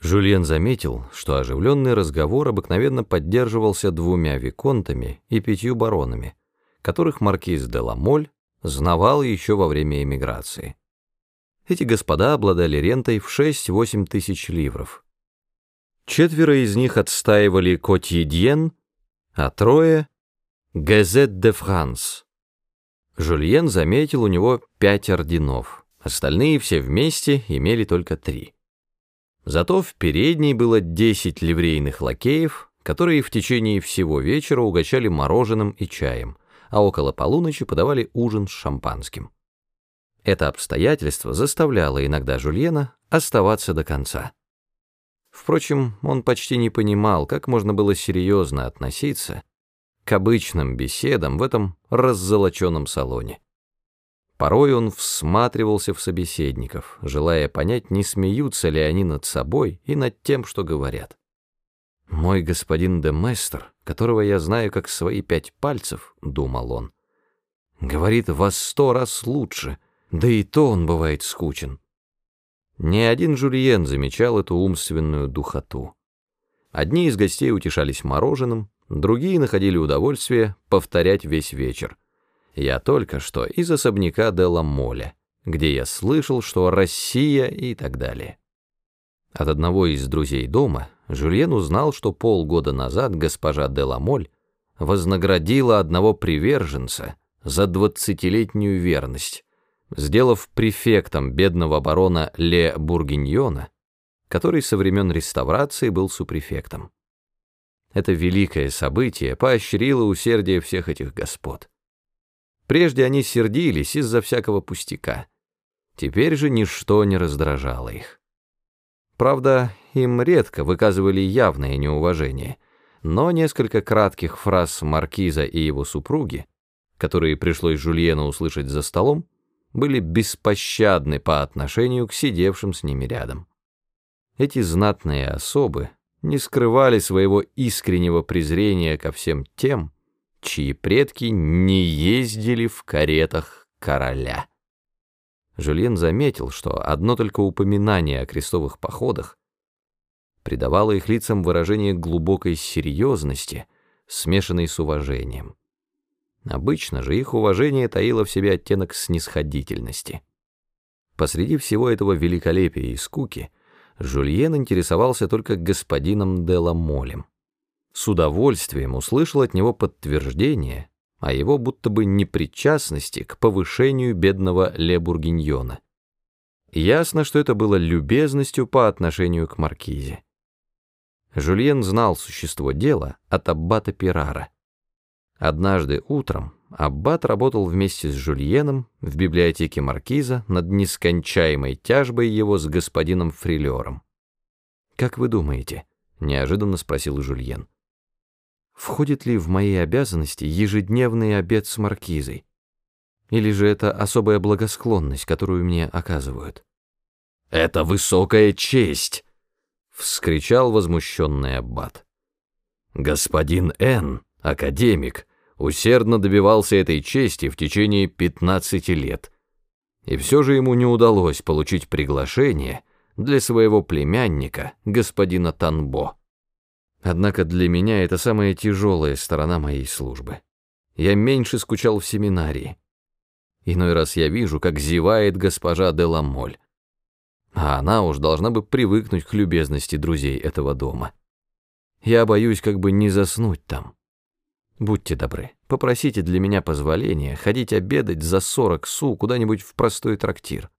Жюльен заметил, что оживленный разговор обыкновенно поддерживался двумя виконтами и пятью баронами, которых маркиз де Ламоль знавал еще во время эмиграции. Эти господа обладали рентой в 6-8 тысяч ливров. Четверо из них отстаивали Котьедьен, а трое — Газет де Франс. Жюльен заметил у него пять орденов, остальные все вместе имели только три. Зато в передней было 10 ливрейных лакеев, которые в течение всего вечера угощали мороженым и чаем, а около полуночи подавали ужин с шампанским. Это обстоятельство заставляло иногда Жульена оставаться до конца. Впрочем, он почти не понимал, как можно было серьезно относиться к обычным беседам в этом раззолоченном салоне. Порой он всматривался в собеседников, желая понять, не смеются ли они над собой и над тем, что говорят. «Мой господин де Местер, которого я знаю как свои пять пальцев», — думал он, — «говорит вас сто раз лучше, да и то он бывает скучен». Ни один Жульен замечал эту умственную духоту. Одни из гостей утешались мороженым, другие находили удовольствие повторять весь вечер — я только что из особняка Делла Моля, где я слышал, что Россия и так далее. От одного из друзей дома Жюльен узнал, что полгода назад госпожа Деламоль вознаградила одного приверженца за двадцатилетнюю верность, сделав префектом бедного барона Ле Бургиньона, который со времен реставрации был супрефектом. Это великое событие поощрило усердие всех этих господ. Прежде они сердились из-за всякого пустяка. Теперь же ничто не раздражало их. Правда, им редко выказывали явное неуважение, но несколько кратких фраз маркиза и его супруги, которые пришлось Жульену услышать за столом, были беспощадны по отношению к сидевшим с ними рядом. Эти знатные особы не скрывали своего искреннего презрения ко всем тем, чьи предки не ездили в каретах короля. Жюльен заметил, что одно только упоминание о крестовых походах придавало их лицам выражение глубокой серьезности, смешанной с уважением. Обычно же их уважение таило в себе оттенок снисходительности. Посреди всего этого великолепия и скуки Жюльен интересовался только господином Деламолем с удовольствием услышал от него подтверждение о его будто бы непричастности к повышению бедного Ле Бургиньона. Ясно, что это было любезностью по отношению к маркизе. Жульен знал существо дела от аббата Пирара. Однажды утром аббат работал вместе с Жульеном в библиотеке маркиза над нескончаемой тяжбой его с господином Фрилером. «Как вы думаете?» — неожиданно спросил Жульен входит ли в мои обязанности ежедневный обед с маркизой? Или же это особая благосклонность, которую мне оказывают? «Это высокая честь!» — вскричал возмущенный аббат. «Господин Н, академик, усердно добивался этой чести в течение пятнадцати лет, и все же ему не удалось получить приглашение для своего племянника, господина Танбо». Однако для меня это самая тяжелая сторона моей службы. Я меньше скучал в семинарии. Иной раз я вижу, как зевает госпожа Деламоль. А она уж должна бы привыкнуть к любезности друзей этого дома. Я боюсь как бы не заснуть там. Будьте добры, попросите для меня позволения ходить обедать за сорок су куда-нибудь в простой трактир.